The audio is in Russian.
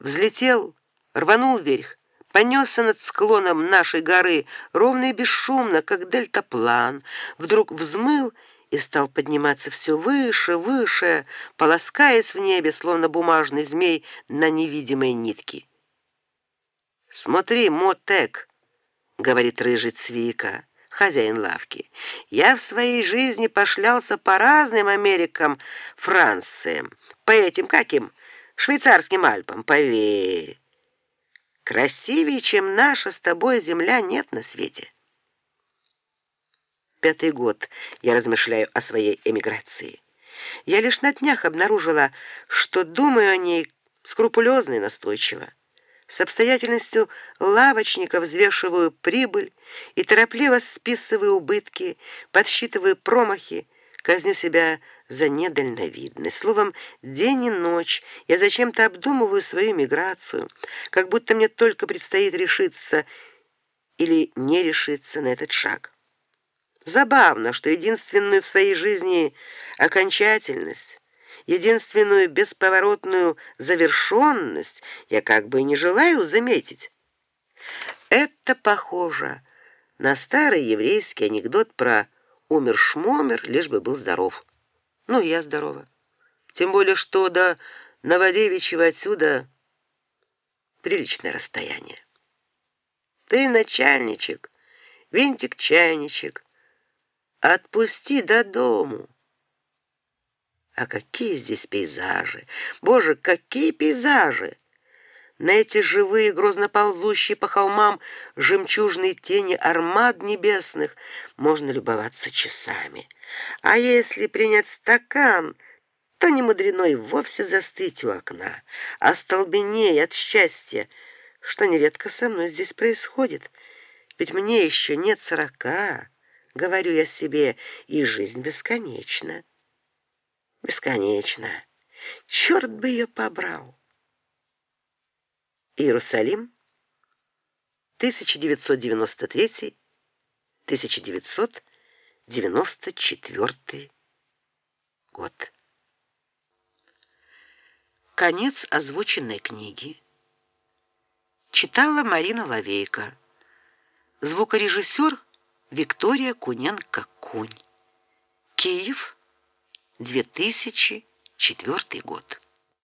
взлетел, рванул вверх, понесся над склоном нашей горы ровно и бесшумно, как дельтаплан, вдруг взмыл и стал подниматься все выше, выше, полоскаясь в небе, словно бумажный змей на невидимой нитке. Смотри, Мотек, говорит рыжий Цвика, хозяин лавки. Я в своей жизни пошлялся по разным Америкам, Франциям, по этим каким швейцарским Альпам, поверь. Красивее, чем наша с тобой земля, нет на свете. Пятый год я размышляю о своей эмиграции. Я лишь на днях обнаружила, что думаю о ней скрупулезно и настойчиво. С обстоятельностью лавочника взвешиваю прибыль и торопливо списываю убытки, подсчитываю промахи, казню себя за недальновидность. Словом, день и ночь я зачем-то обдумываю свою миграцию, как будто мне только предстоит решиться или не решиться на этот шаг. Забавно, что единственную в своей жизни окончательность, единственную бесповоротную завершенность я как бы не желаю заметить. Это похоже на старый еврейский анекдот про умер шмомер, лишь бы был здоров. Ну, я здорова. Тем более, что до Новодевичьего отсюда приличное расстояние. Ты начальничек, винтик-чайничек, Отпусти до дому. А какие здесь пейзажи! Боже, какие пейзажи! На эти живые, грозно ползущие по холмам жемчужные тени армад небесных можно любоваться часами. А если принять стакан, то не мудрено и вовсе застыть у окна, а столбеней от счастья, что нередко со мной здесь происходит. Ведь мне еще нет сорока говорю я себе, и жизнь бесконечна. Бесконечна. Черт бы ее побрал. Иерусалим, 1993-1994 год. Конец озвученной книги. Читала Марина Лавейко. Звукорежиссер Виктория Куненко-Кунь. Киев, 2004 год.